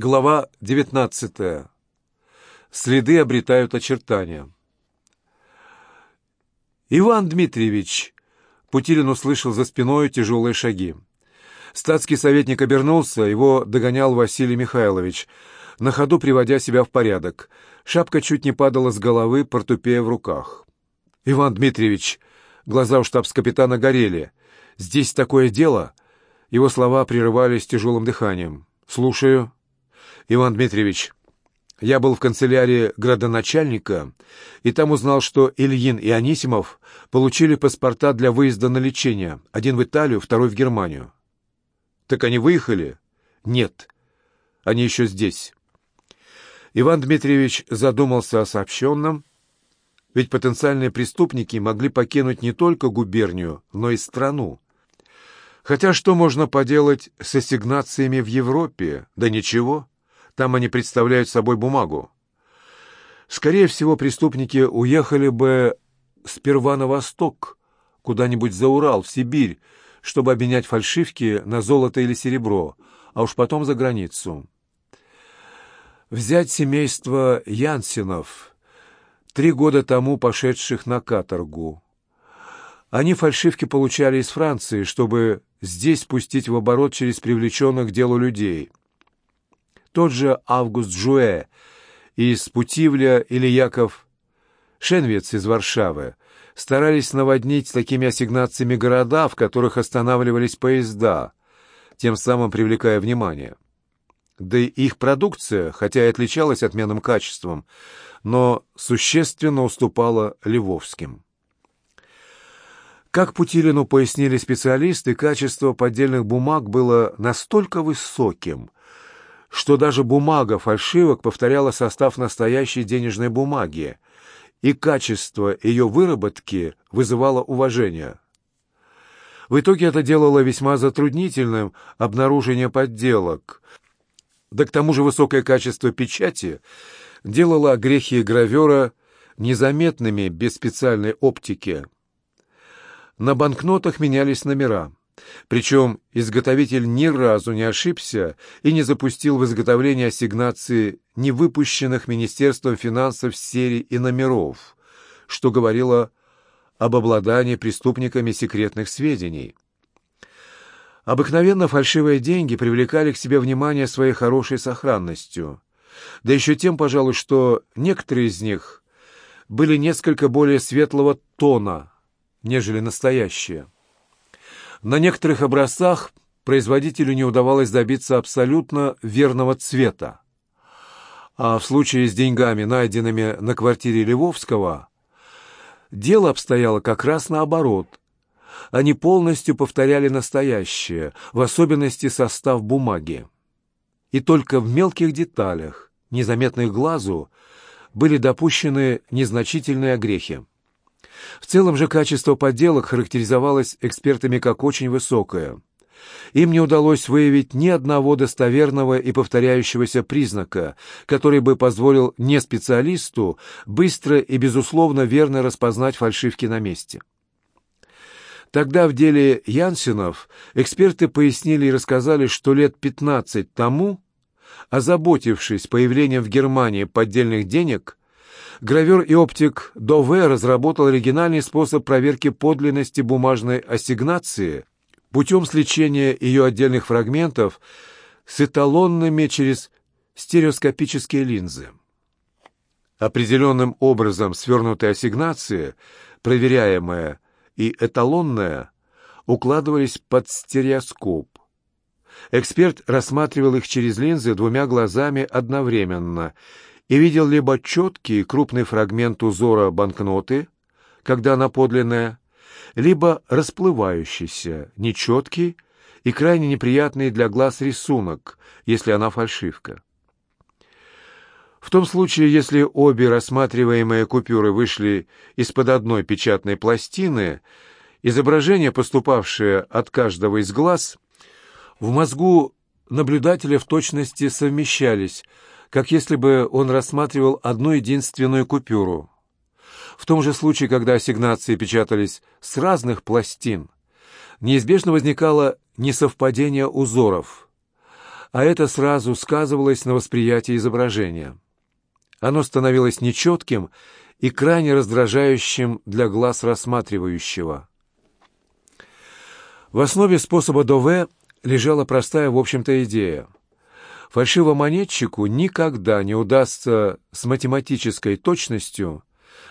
Глава 19. Следы обретают очертания. «Иван Дмитриевич!» Путилин услышал за спиной тяжелые шаги. Статский советник обернулся, его догонял Василий Михайлович, на ходу приводя себя в порядок. Шапка чуть не падала с головы, портупея в руках. «Иван Дмитриевич!» Глаза у штабс-капитана горели. «Здесь такое дело!» Его слова прерывались тяжелым дыханием. «Слушаю». «Иван Дмитриевич, я был в канцелярии градоначальника, и там узнал, что Ильин и Анисимов получили паспорта для выезда на лечение. Один в Италию, второй в Германию». «Так они выехали?» «Нет. Они еще здесь». Иван Дмитриевич задумался о сообщенном, ведь потенциальные преступники могли покинуть не только губернию, но и страну. Хотя что можно поделать с ассигнациями в Европе? Да ничего. Там они представляют собой бумагу. Скорее всего, преступники уехали бы сперва на восток, куда-нибудь за Урал, в Сибирь, чтобы обменять фальшивки на золото или серебро, а уж потом за границу. Взять семейство Янсенов, три года тому пошедших на каторгу. Они фальшивки получали из Франции, чтобы здесь пустить в оборот через привлеченных к делу людей. Тот же Август Жуэ из Путивля или Яков Шенвец из Варшавы старались наводнить такими ассигнациями города, в которых останавливались поезда, тем самым привлекая внимание. Да и их продукция, хотя и отличалась отменным качеством, но существенно уступала львовским. Как Путилину пояснили специалисты, качество поддельных бумаг было настолько высоким, что даже бумага фальшивок повторяла состав настоящей денежной бумаги, и качество ее выработки вызывало уважение. В итоге это делало весьма затруднительным обнаружение подделок. Да к тому же высокое качество печати делало грехи гравера незаметными без специальной оптики. На банкнотах менялись номера. Причем изготовитель ни разу не ошибся и не запустил в изготовление ассигнации невыпущенных Министерством финансов серий и номеров, что говорило об обладании преступниками секретных сведений. Обыкновенно фальшивые деньги привлекали к себе внимание своей хорошей сохранностью. Да еще тем, пожалуй, что некоторые из них были несколько более светлого тона, нежели настоящие. На некоторых образцах производителю не удавалось добиться абсолютно верного цвета. А в случае с деньгами, найденными на квартире Львовского, дело обстояло как раз наоборот. Они полностью повторяли настоящее, в особенности состав бумаги. И только в мелких деталях, незаметных глазу, были допущены незначительные огрехи. В целом же качество подделок характеризовалось экспертами как очень высокое. Им не удалось выявить ни одного достоверного и повторяющегося признака, который бы позволил не специалисту быстро и, безусловно, верно распознать фальшивки на месте. Тогда в деле Янсенов эксперты пояснили и рассказали, что лет 15 тому, озаботившись появлением в Германии поддельных денег, гравер и оптик Дове разработал оригинальный способ проверки подлинности бумажной ассигнации путем сличения ее отдельных фрагментов с эталонными через стереоскопические линзы. Определенным образом свернутые ассигнации, проверяемая и эталонная, укладывались под стереоскоп. Эксперт рассматривал их через линзы двумя глазами одновременно – и видел либо четкий крупный фрагмент узора банкноты, когда она подлинная, либо расплывающийся, нечеткий и крайне неприятный для глаз рисунок, если она фальшивка. В том случае, если обе рассматриваемые купюры вышли из-под одной печатной пластины, изображения, поступавшие от каждого из глаз, в мозгу наблюдателя в точности совмещались – как если бы он рассматривал одну единственную купюру. В том же случае, когда ассигнации печатались с разных пластин, неизбежно возникало несовпадение узоров. а это сразу сказывалось на восприятии изображения. Оно становилось нечетким и крайне раздражающим для глаз рассматривающего. В основе способа Дове лежала простая, в общем-то, идея. Фальшивомонетчику никогда не удастся с математической точностью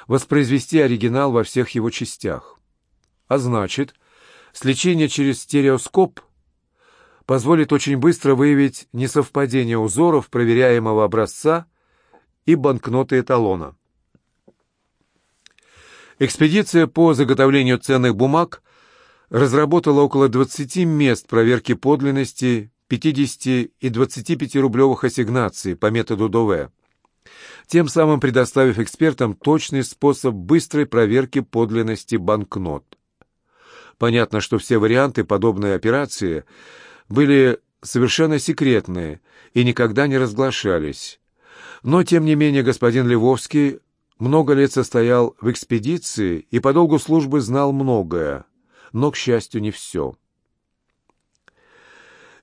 воспроизвести оригинал во всех его частях. А значит, сличение через стереоскоп позволит очень быстро выявить несовпадение узоров проверяемого образца и банкноты эталона. Экспедиция по заготовлению ценных бумаг разработала около 20 мест проверки подлинности 50 и 25 рублевых ассигнаций по методу Дове, тем самым предоставив экспертам точный способ быстрой проверки подлинности банкнот. Понятно, что все варианты подобной операции были совершенно секретные и никогда не разглашались. Но, тем не менее, господин Львовский много лет состоял в экспедиции и по долгу службы знал многое, но, к счастью, не все.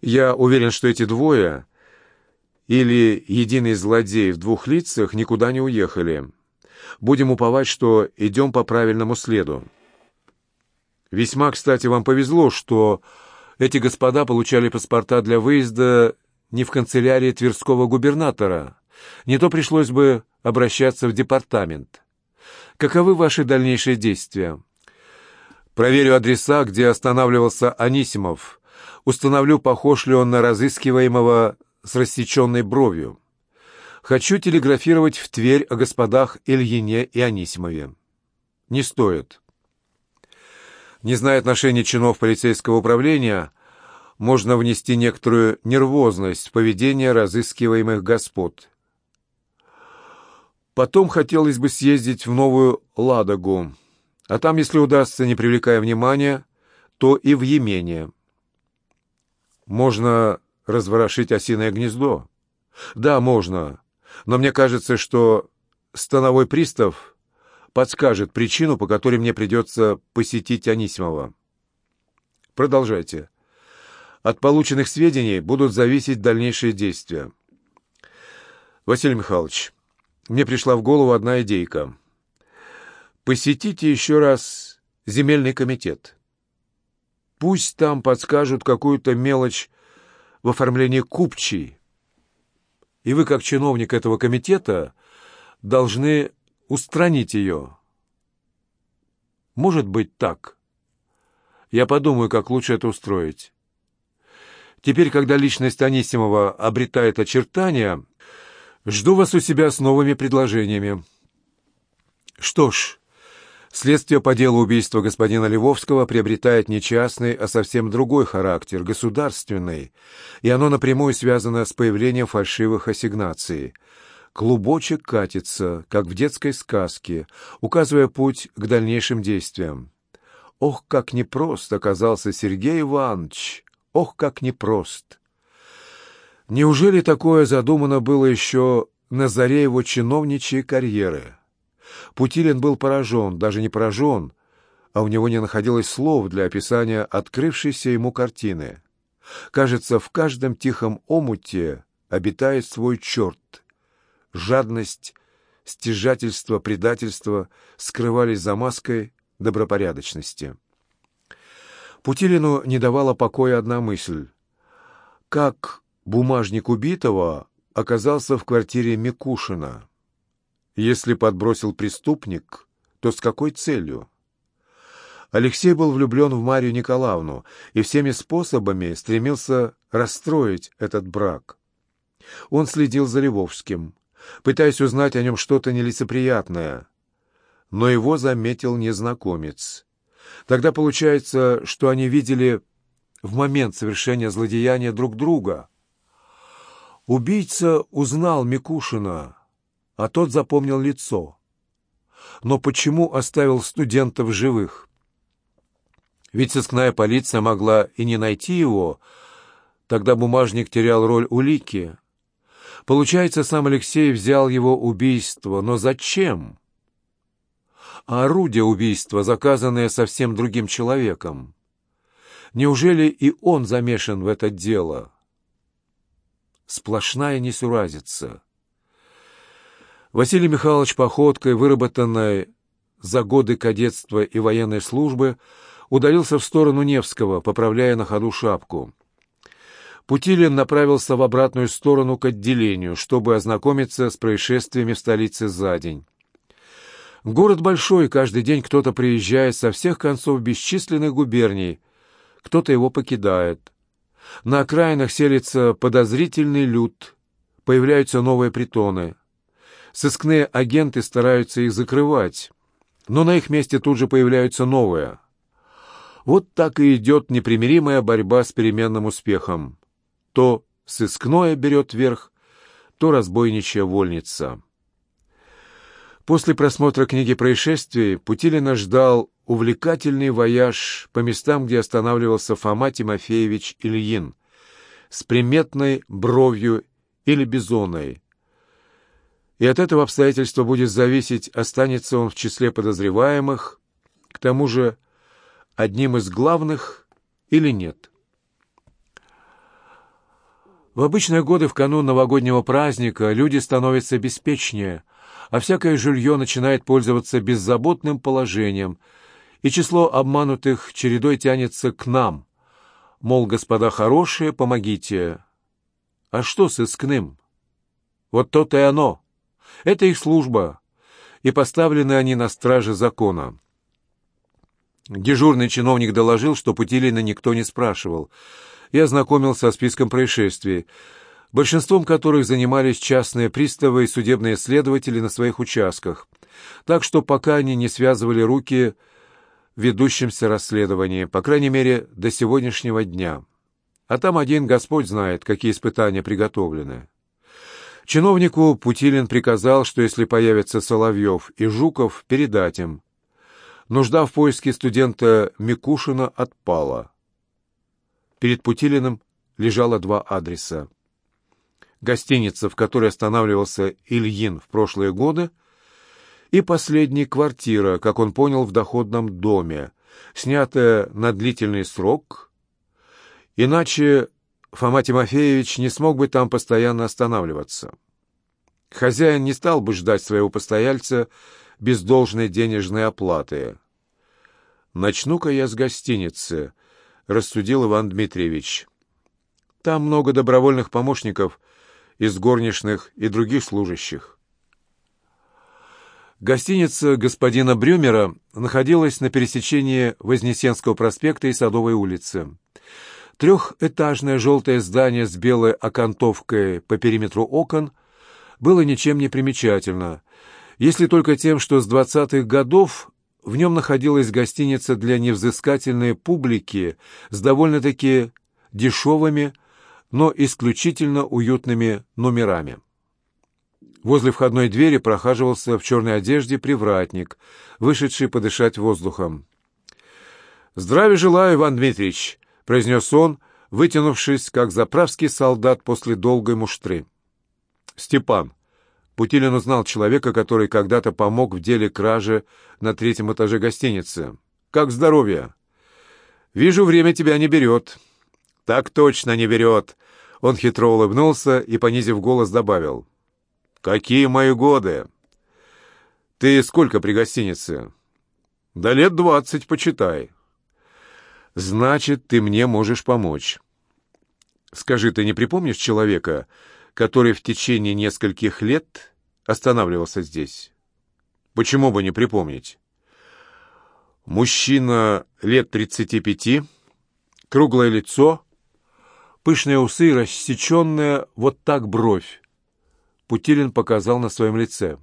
Я уверен, что эти двое или единый злодей в двух лицах никуда не уехали. Будем уповать, что идем по правильному следу. Весьма, кстати, вам повезло, что эти господа получали паспорта для выезда не в канцелярии Тверского губернатора. Не то пришлось бы обращаться в департамент. Каковы ваши дальнейшие действия? Проверю адреса, где останавливался Анисимов. Установлю, похож ли он на разыскиваемого с рассеченной бровью. Хочу телеграфировать в Тверь о господах Ильине и Анисимове. Не стоит. Не зная отношения чинов полицейского управления, можно внести некоторую нервозность в поведение разыскиваемых господ. Потом хотелось бы съездить в Новую Ладогу, а там, если удастся, не привлекая внимания, то и в Йемене. Можно разворошить осиное гнездо. Да, можно, но мне кажется, что становой пристав подскажет причину, по которой мне придется посетить Анисимова. Продолжайте. От полученных сведений будут зависеть дальнейшие действия. Василий Михайлович, мне пришла в голову одна идейка. Посетите еще раз земельный комитет. Пусть там подскажут какую-то мелочь в оформлении купчей. И вы, как чиновник этого комитета, должны устранить ее. Может быть так. Я подумаю, как лучше это устроить. Теперь, когда личность Анисимова обретает очертания, жду вас у себя с новыми предложениями. Что ж, следствие по делу убийства господина Львовского приобретает не частный, а совсем другой характер, государственный, и оно напрямую связано с появлением фальшивых ассигнаций — Клубочек катится, как в детской сказке, указывая путь к дальнейшим действиям. Ох, как непрост оказался Сергей Иванович! Ох, как непрост! Неужели такое задумано было еще на заре его чиновничьей карьеры? Путилин был поражен, даже не поражен, а у него не находилось слов для описания открывшейся ему картины. Кажется, в каждом тихом омуте обитает свой черт — жадность, стяжательство, предательство скрывались за маской добропорядочности. Путилину не давала покоя одна мысль. Как бумажник убитого оказался в квартире Микушина? Если подбросил преступник, то с какой целью? Алексей был влюблен в Марию Николаевну и всеми способами стремился расстроить этот брак. Он следил за Львовским, пытаясь узнать о нем что-то нелицеприятное. Но его заметил незнакомец. Тогда получается, что они видели в момент совершения злодеяния друг друга. Убийца узнал Микушина, а тот запомнил лицо. Но почему оставил студентов живых? Ведь сыскная полиция могла и не найти его, тогда бумажник терял роль улики. Получается, сам Алексей взял его убийство, но зачем? А орудие убийства, заказанное совсем другим человеком. Неужели и он замешан в это дело? сплошная несуразица. Василий Михайлович походкой, выработанной за годы кадетства и военной службы, удалился в сторону Невского, поправляя на ходу шапку. Путилин направился в обратную сторону к отделению, чтобы ознакомиться с происшествиями в столице за день. Город большой, каждый день кто-то приезжает со всех концов бесчисленных губерний, кто-то его покидает. На окраинах селится подозрительный люд, появляются новые притоны. Сыскные агенты стараются их закрывать, но на их месте тут же появляются новые. Вот так и идет непримиримая борьба с переменным успехом. То сыскное берет верх, то разбойничья вольница. После просмотра книги происшествий Путилина ждал увлекательный вояж по местам, где останавливался Фома Тимофеевич Ильин, с приметной бровью или бизоной. И от этого обстоятельства будет зависеть, останется он в числе подозреваемых, к тому же одним из главных или нет. В обычные годы в канун новогоднего праздника люди становятся беспечнее – а всякое жилье начинает пользоваться беззаботным положением, и число обманутых чередой тянется к нам. Мол, господа хорошие, помогите. А что с искным? Вот то-то и оно. Это их служба, и поставлены они на страже закона. Дежурный чиновник доложил, что Путилина никто не спрашивал, и ознакомился со списком происшествий, большинством которых занимались частные приставы и судебные следователи на своих участках, так что пока они не связывали руки в ведущемся расследовании, по крайней мере, до сегодняшнего дня. А там один Господь знает, какие испытания приготовлены. Чиновнику Путилин приказал, что если появятся Соловьев и Жуков, передать им. Нужда в поиске студента Микушина отпала. Перед Путилиным лежало два адреса гостиница, в которой останавливался Ильин в прошлые годы, и последняя квартира, как он понял, в доходном доме, снятая на длительный срок, иначе Фома Тимофеевич не смог бы там постоянно останавливаться. Хозяин не стал бы ждать своего постояльца без должной денежной оплаты. «Начну-ка я с гостиницы», — рассудил Иван Дмитриевич. «Там много добровольных помощников — из горничных и других служащих. Гостиница господина Брюмера находилась на пересечении Вознесенского проспекта и Садовой улицы. Трехэтажное желтое здание с белой окантовкой по периметру окон было ничем не примечательно, если только тем, что с двадцатых годов в нем находилась гостиница для невзыскательной публики с довольно-таки дешевыми, но исключительно уютными номерами. Возле входной двери прохаживался в черной одежде привратник, вышедший подышать воздухом. «Здравия желаю, Иван Дмитриевич!» — произнес он, вытянувшись, как заправский солдат после долгой муштры. «Степан!» Путилин узнал человека, который когда-то помог в деле кражи на третьем этаже гостиницы. «Как здоровье?» «Вижу, время тебя не берет». «Так точно не берет!» Он хитро улыбнулся и, понизив голос, добавил. «Какие мои годы!» «Ты сколько при гостинице?» «Да лет двадцать, почитай». «Значит, ты мне можешь помочь». «Скажи, ты не припомнишь человека, который в течение нескольких лет останавливался здесь?» «Почему бы не припомнить?» «Мужчина лет тридцати пяти, круглое лицо, Пышные усы, рассеченная вот так бровь. Путилин показал на своем лице.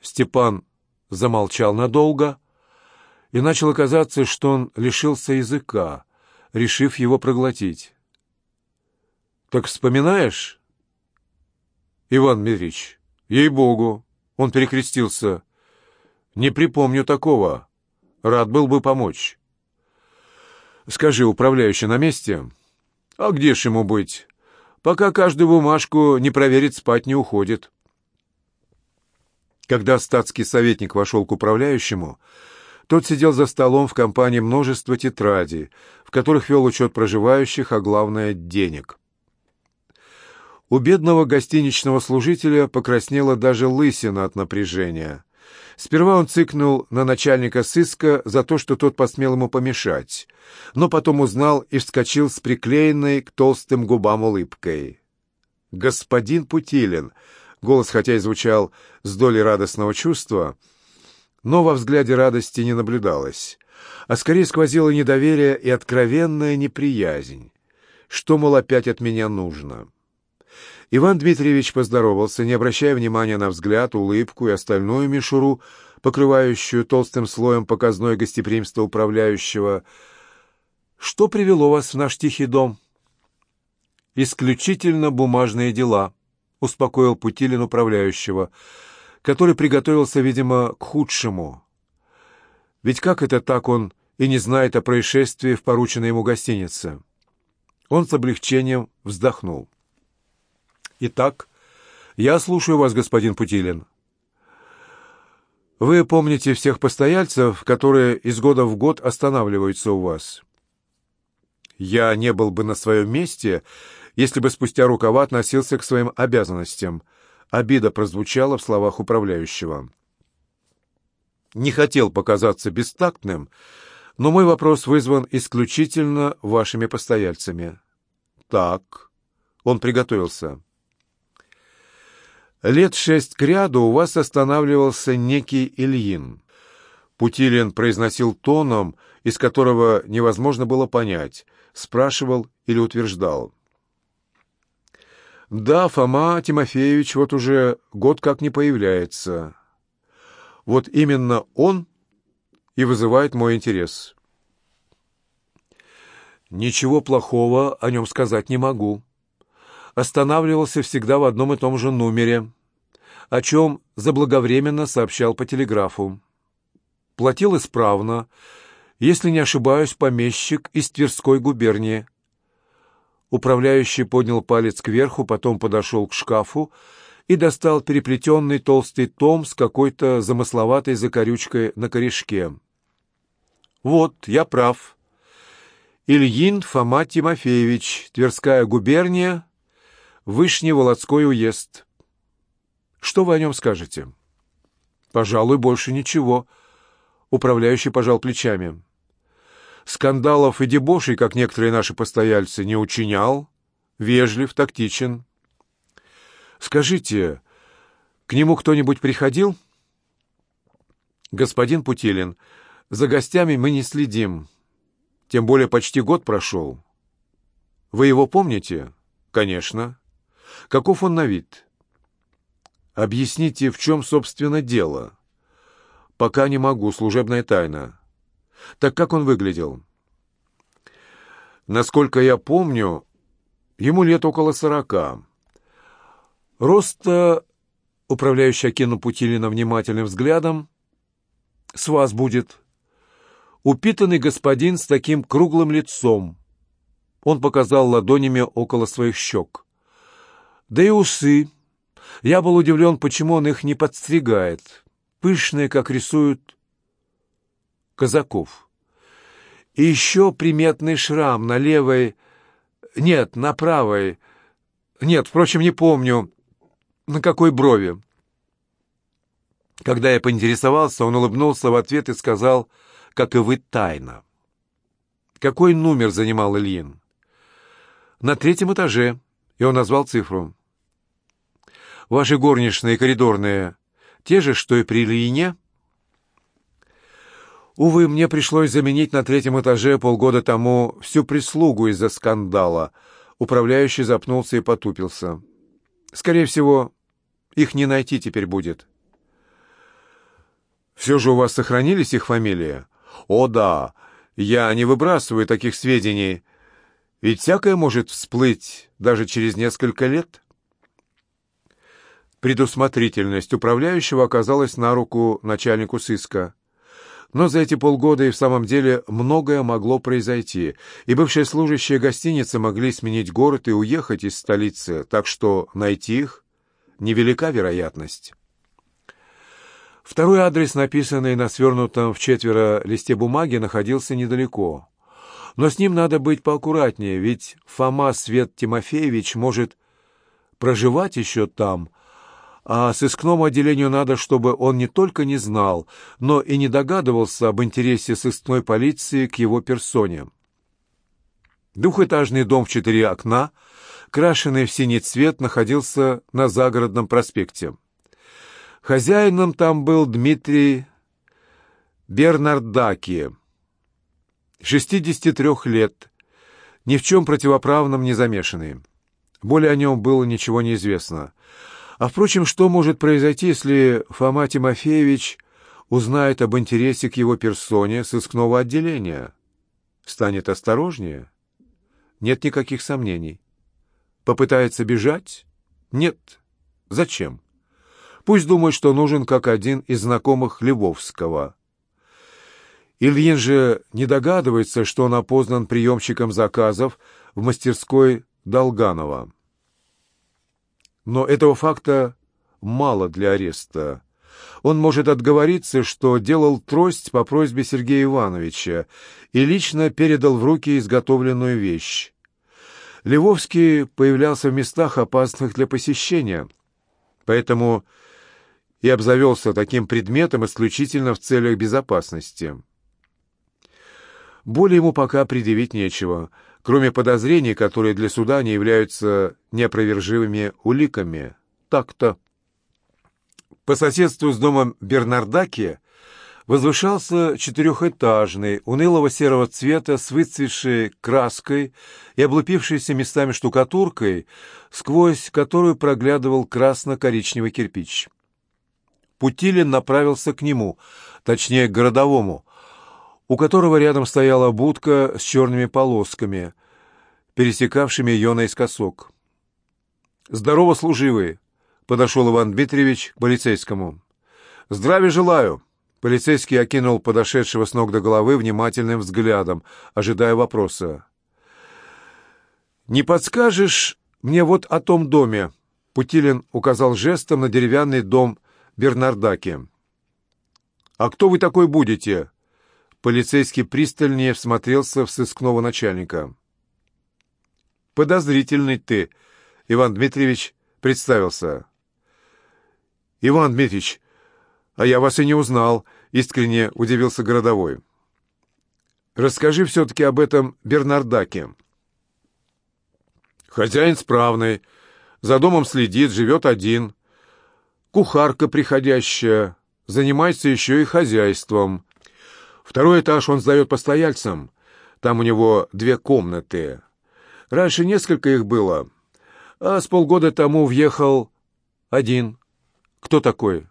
Степан замолчал надолго, и начало казаться, что он лишился языка, решив его проглотить. «Так вспоминаешь?» «Иван Дмитриевич, ей-богу!» Он перекрестился. «Не припомню такого. Рад был бы помочь». Скажи, управляющий на месте? А где ж ему быть? Пока каждую бумажку не проверит, спать не уходит. Когда статский советник вошел к управляющему, тот сидел за столом в компании множества тетрадей, в которых вел учет проживающих, а главное — денег. У бедного гостиничного служителя покраснела даже лысина от напряжения. Сперва он цыкнул на начальника сыска за то, что тот посмел ему помешать, но потом узнал и вскочил с приклеенной к толстым губам улыбкой. «Господин Путилин!» — голос хотя и звучал с долей радостного чувства, но во взгляде радости не наблюдалось, а скорее сквозило недоверие и откровенная неприязнь. Что, мол, опять от меня нужно?» Иван Дмитриевич поздоровался, не обращая внимания на взгляд, улыбку и остальную мишуру, покрывающую толстым слоем показное гостеприимство управляющего. «Что привело вас в наш тихий дом?» «Исключительно бумажные дела», — успокоил Путилин управляющего, который приготовился, видимо, к худшему. Ведь как это так он и не знает о происшествии в порученной ему гостинице? Он с облегчением вздохнул. Итак, я слушаю вас, господин Путилин. Вы помните всех постояльцев, которые из года в год останавливаются у вас? Я не был бы на своем месте, если бы спустя рукава относился к своим обязанностям. Обида прозвучала в словах управляющего. Не хотел показаться бестактным, но мой вопрос вызван исключительно вашими постояльцами. Так, он приготовился. Лет шесть кряду у вас останавливался некий Ильин. Путилин произносил тоном, из которого невозможно было понять, спрашивал или утверждал. «Да, Фома Тимофеевич вот уже год как не появляется. Вот именно он и вызывает мой интерес». «Ничего плохого о нем сказать не могу», останавливался всегда в одном и том же номере, о чем заблаговременно сообщал по телеграфу. Платил исправно, если не ошибаюсь, помещик из Тверской губернии. Управляющий поднял палец кверху, потом подошел к шкафу и достал переплетенный толстый том с какой-то замысловатой закорючкой на корешке. «Вот, я прав. Ильин Фома Тимофеевич, Тверская губерния, Вышний-Володской уезд. Что вы о нем скажете? Пожалуй, больше ничего. Управляющий пожал плечами. Скандалов и дебошей, как некоторые наши постояльцы, не учинял. Вежлив, тактичен. Скажите, к нему кто-нибудь приходил? Господин Путилин, за гостями мы не следим. Тем более почти год прошел. Вы его помните? Конечно. Каков он на вид? Объясните, в чем, собственно, дело. Пока не могу, служебная тайна. Так как он выглядел? Насколько я помню, ему лет около сорока. Роста, управляющий окинул Путилина внимательным взглядом, с вас будет. Упитанный господин с таким круглым лицом. Он показал ладонями около своих щек. Да и усы. Я был удивлен, почему он их не подстригает. Пышные, как рисуют казаков. И еще приметный шрам на левой... Нет, на правой... Нет, впрочем, не помню, на какой брови. Когда я поинтересовался, он улыбнулся в ответ и сказал, как и вы, тайно. Какой номер занимал Ильин? На третьем этаже, и он назвал цифру. Ваши горничные коридорные те же, что и при Ильине?» Увы, мне пришлось заменить на третьем этаже полгода тому всю прислугу из-за скандала. Управляющий запнулся и потупился. Скорее всего, их не найти теперь будет. Все же у вас сохранились их фамилии? О, да, я не выбрасываю таких сведений. Ведь всякое может всплыть даже через несколько лет. Предусмотрительность управляющего оказалась на руку начальнику сыска. Но за эти полгода и в самом деле многое могло произойти, и бывшие служащие гостиницы могли сменить город и уехать из столицы, так что найти их невелика вероятность. Второй адрес, написанный на свернутом в четверо листе бумаги, находился недалеко. Но с ним надо быть поаккуратнее, ведь Фома Свет Тимофеевич может проживать еще там, а сыскному отделению надо, чтобы он не только не знал, но и не догадывался об интересе сыскной полиции к его персоне. Двухэтажный дом в четыре окна, крашенный в синий цвет, находился на загородном проспекте. Хозяином там был Дмитрий Бернардаки, 63 лет, ни в чем противоправном не замешанный. Более о нем было ничего не известно. А, впрочем, что может произойти, если Фома Тимофеевич узнает об интересе к его персоне сыскного отделения? Станет осторожнее? Нет никаких сомнений. Попытается бежать? Нет. Зачем? Пусть думает, что нужен как один из знакомых Львовского. Ильин же не догадывается, что он опознан приемщиком заказов в мастерской Долганова. Но этого факта мало для ареста. Он может отговориться, что делал трость по просьбе Сергея Ивановича и лично передал в руки изготовленную вещь. Левовский появлялся в местах, опасных для посещения, поэтому и обзавелся таким предметом исключительно в целях безопасности. Более ему пока предъявить нечего, кроме подозрений, которые для суда не являются неопровержимыми уликами. Так-то. По соседству с домом Бернардаки возвышался четырехэтажный, унылого серого цвета с выцветшей краской и облупившейся местами штукатуркой, сквозь которую проглядывал красно-коричневый кирпич. Путилин направился к нему, точнее, к городовому, у которого рядом стояла будка с черными полосками, пересекавшими ее наискосок. «Здорово, служивый!» — подошел Иван Дмитриевич к полицейскому. «Здравия желаю!» Полицейский окинул подошедшего с ног до головы внимательным взглядом, ожидая вопроса. «Не подскажешь мне вот о том доме?» Путилин указал жестом на деревянный дом Бернардаки. «А кто вы такой будете?» Полицейский пристальнее всмотрелся в сыскного начальника. «Подозрительный ты», — Иван Дмитриевич представился. «Иван Дмитриевич, а я вас и не узнал», — искренне удивился городовой. «Расскажи все-таки об этом Бернардаке». «Хозяин справный, за домом следит, живет один» кухарка приходящая, занимается еще и хозяйством. Второй этаж он сдает постояльцам, там у него две комнаты. Раньше несколько их было, а с полгода тому въехал один. Кто такой?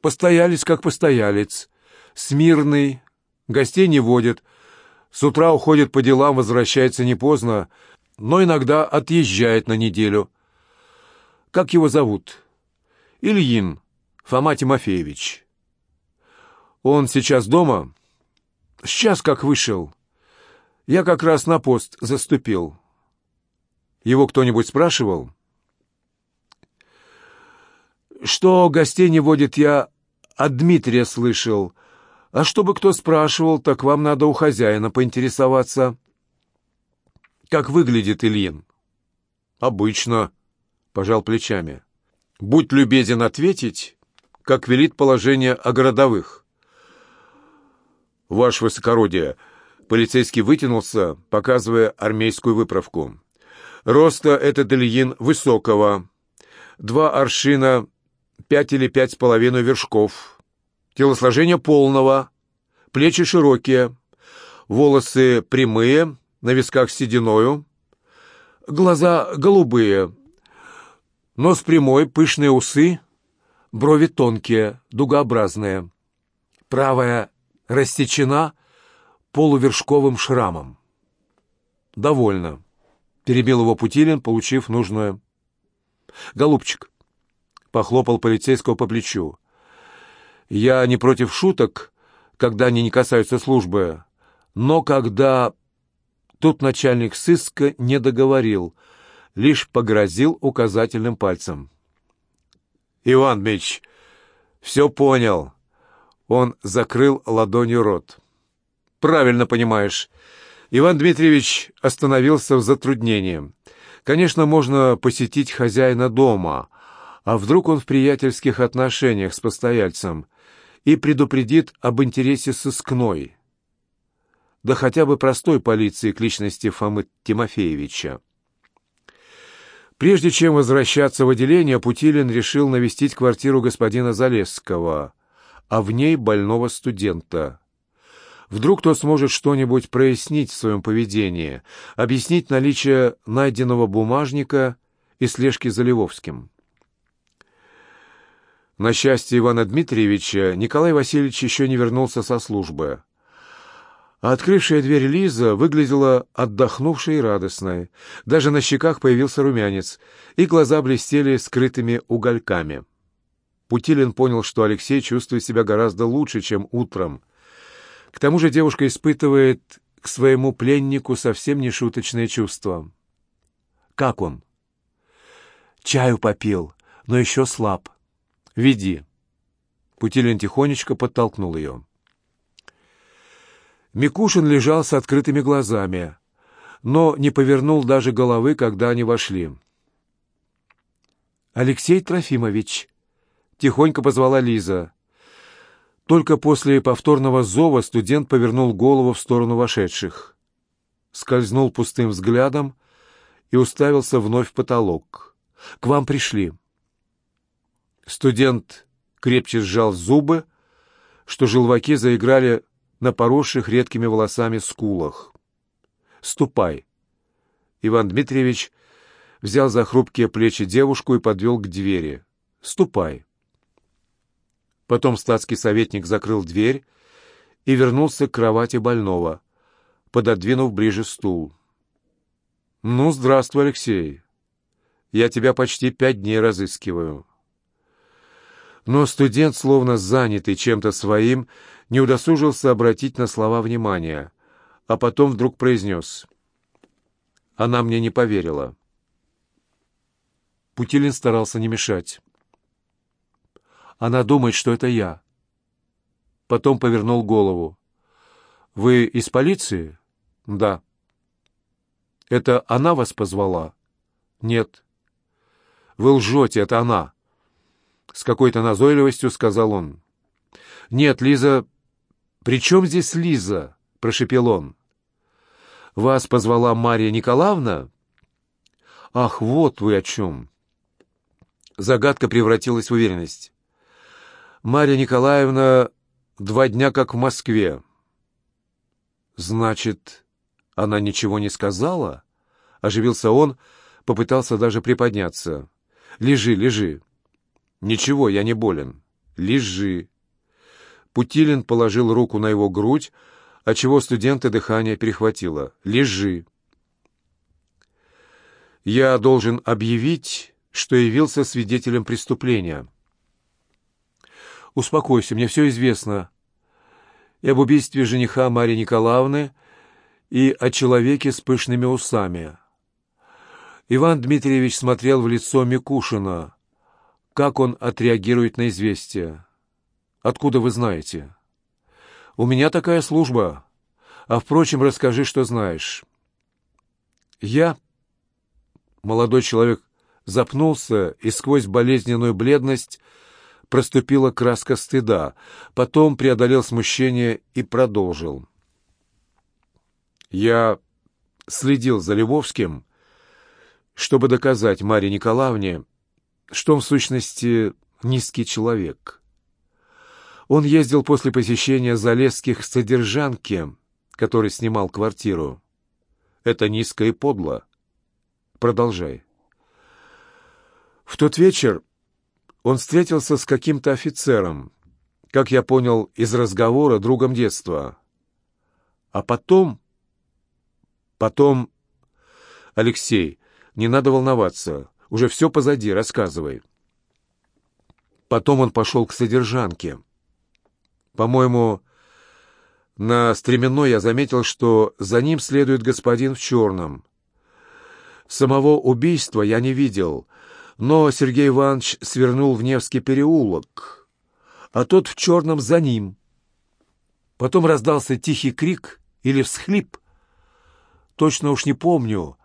Постоялец как постоялец, смирный, гостей не водит, с утра уходит по делам, возвращается не поздно, но иногда отъезжает на неделю. Как его зовут? Ильин Фома Тимофеевич. Он сейчас дома? Сейчас как вышел. Я как раз на пост заступил. Его кто-нибудь спрашивал? Что гостей не водит, я от Дмитрия слышал. А чтобы кто спрашивал, так вам надо у хозяина поинтересоваться. Как выглядит Ильин? Обычно, пожал плечами. Будь любезен ответить, как велит положение о городовых. Ваше высокородие, полицейский вытянулся, показывая армейскую выправку. Роста этот Ильин высокого, два аршина, пять или пять с половиной вершков, телосложение полного, плечи широкие, волосы прямые, на висках сединою, глаза голубые, Нос прямой, пышные усы, брови тонкие, дугообразные. Правая растечена полувершковым шрамом. «Довольно», — перебил его Путилин, получив нужное. «Голубчик», — похлопал полицейского по плечу, — «я не против шуток, когда они не касаются службы, но когда...» Тут начальник сыска не договорил — лишь погрозил указательным пальцем. «Иван Мич, все понял». Он закрыл ладонью рот. «Правильно понимаешь». Иван Дмитриевич остановился в затруднении. Конечно, можно посетить хозяина дома, а вдруг он в приятельских отношениях с постояльцем и предупредит об интересе сыскной. Да хотя бы простой полиции к личности Фомы Тимофеевича. Прежде чем возвращаться в отделение, Путилин решил навестить квартиру господина Залесского, а в ней больного студента. Вдруг тот сможет что-нибудь прояснить в своем поведении, объяснить наличие найденного бумажника и слежки за Львовским. На счастье Ивана Дмитриевича, Николай Васильевич еще не вернулся со службы. А открывшая дверь Лиза выглядела отдохнувшей и радостной. Даже на щеках появился румянец, и глаза блестели скрытыми угольками. Путилин понял, что Алексей чувствует себя гораздо лучше, чем утром. К тому же девушка испытывает к своему пленнику совсем не шуточные чувства. «Как он?» «Чаю попил, но еще слаб. Веди». Путилин тихонечко подтолкнул ее. Микушин лежал с открытыми глазами, но не повернул даже головы, когда они вошли. «Алексей Трофимович», — тихонько позвала Лиза. Только после повторного зова студент повернул голову в сторону вошедших, скользнул пустым взглядом и уставился вновь в потолок. «К вам пришли». Студент крепче сжал зубы, что желваки заиграли на поросших редкими волосами скулах. «Ступай». Иван Дмитриевич взял за хрупкие плечи девушку и подвел к двери. «Ступай». Потом статский советник закрыл дверь и вернулся к кровати больного, пододвинув ближе стул. «Ну, здравствуй, Алексей. Я тебя почти пять дней разыскиваю». Но студент, словно занятый чем-то своим, не удосужился обратить на слова внимания, а потом вдруг произнес. «Она мне не поверила». Путилин старался не мешать. Она думает, что это я. Потом повернул голову. «Вы из полиции?» «Да». «Это она вас позвала?» «Нет». «Вы лжете, это она!» С какой-то назойливостью сказал он. «Нет, Лиза...» «При чем здесь Лиза?» — прошепел он. «Вас позвала Мария Николаевна?» «Ах, вот вы о чем!» Загадка превратилась в уверенность. Марья Николаевна два дня как в Москве. Значит, она ничего не сказала? Оживился он, попытался даже приподняться. Лежи, лежи. Ничего, я не болен. Лежи. Путилин положил руку на его грудь, отчего студента дыхание перехватило. Лежи. Я должен объявить, что явился свидетелем преступления. «Успокойся, мне все известно. И об убийстве жениха Марии Николаевны, и о человеке с пышными усами». Иван Дмитриевич смотрел в лицо Микушина. Как он отреагирует на известие? Откуда вы знаете? У меня такая служба. А, впрочем, расскажи, что знаешь. Я... Молодой человек запнулся и сквозь болезненную бледность проступила краска стыда, потом преодолел смущение и продолжил. Я следил за Львовским, чтобы доказать Марье Николаевне, что он в сущности низкий человек. Он ездил после посещения Залесских к содержанке, который снимал квартиру. Это низко и подло. Продолжай. В тот вечер он встретился с каким-то офицером, как я понял из разговора, другом детства. А потом... Потом... Алексей, не надо волноваться. Уже все позади, рассказывай. Потом он пошел к содержанке. По-моему, на стременной я заметил, что за ним следует господин в черном. Самого убийства я не видел — но Сергей Иванович свернул в Невский переулок, а тот в черном за ним. Потом раздался тихий крик или всхлип. Точно уж не помню,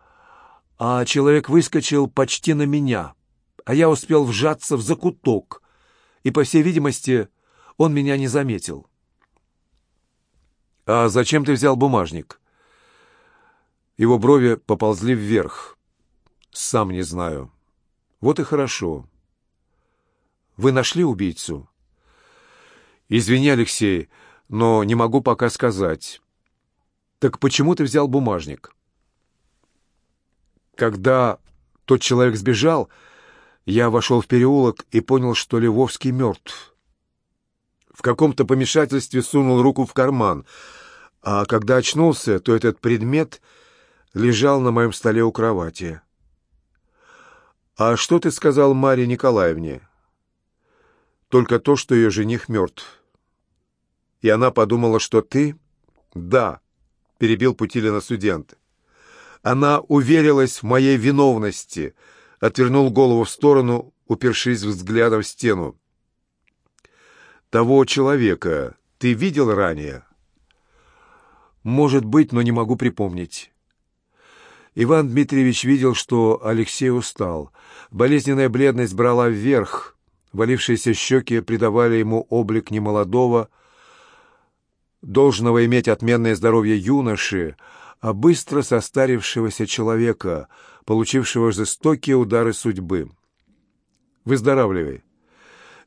а человек выскочил почти на меня, а я успел вжаться в закуток, и, по всей видимости, он меня не заметил. «А зачем ты взял бумажник?» Его брови поползли вверх. «Сам не знаю». «Вот и хорошо. Вы нашли убийцу?» «Извини, Алексей, но не могу пока сказать». «Так почему ты взял бумажник?» Когда тот человек сбежал, я вошел в переулок и понял, что Левовский мертв. В каком-то помешательстве сунул руку в карман, а когда очнулся, то этот предмет лежал на моем столе у кровати. «А что ты сказал Марье Николаевне?» «Только то, что ее жених мертв». «И она подумала, что ты?» «Да», — перебил Путилина студент. Она уверилась в моей виновности, отвернул голову в сторону, упершись взглядом в стену. «Того человека ты видел ранее?» «Может быть, но не могу припомнить». Иван Дмитриевич видел, что Алексей устал. Болезненная бледность брала вверх, валившиеся щеки придавали ему облик немолодого, должного иметь отменное здоровье юноши, а быстро состарившегося человека, получившего жестокие удары судьбы. Выздоравливай.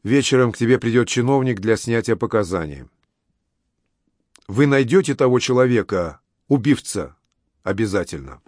Вечером к тебе придет чиновник для снятия показаний. Вы найдете того человека, убивца, обязательно.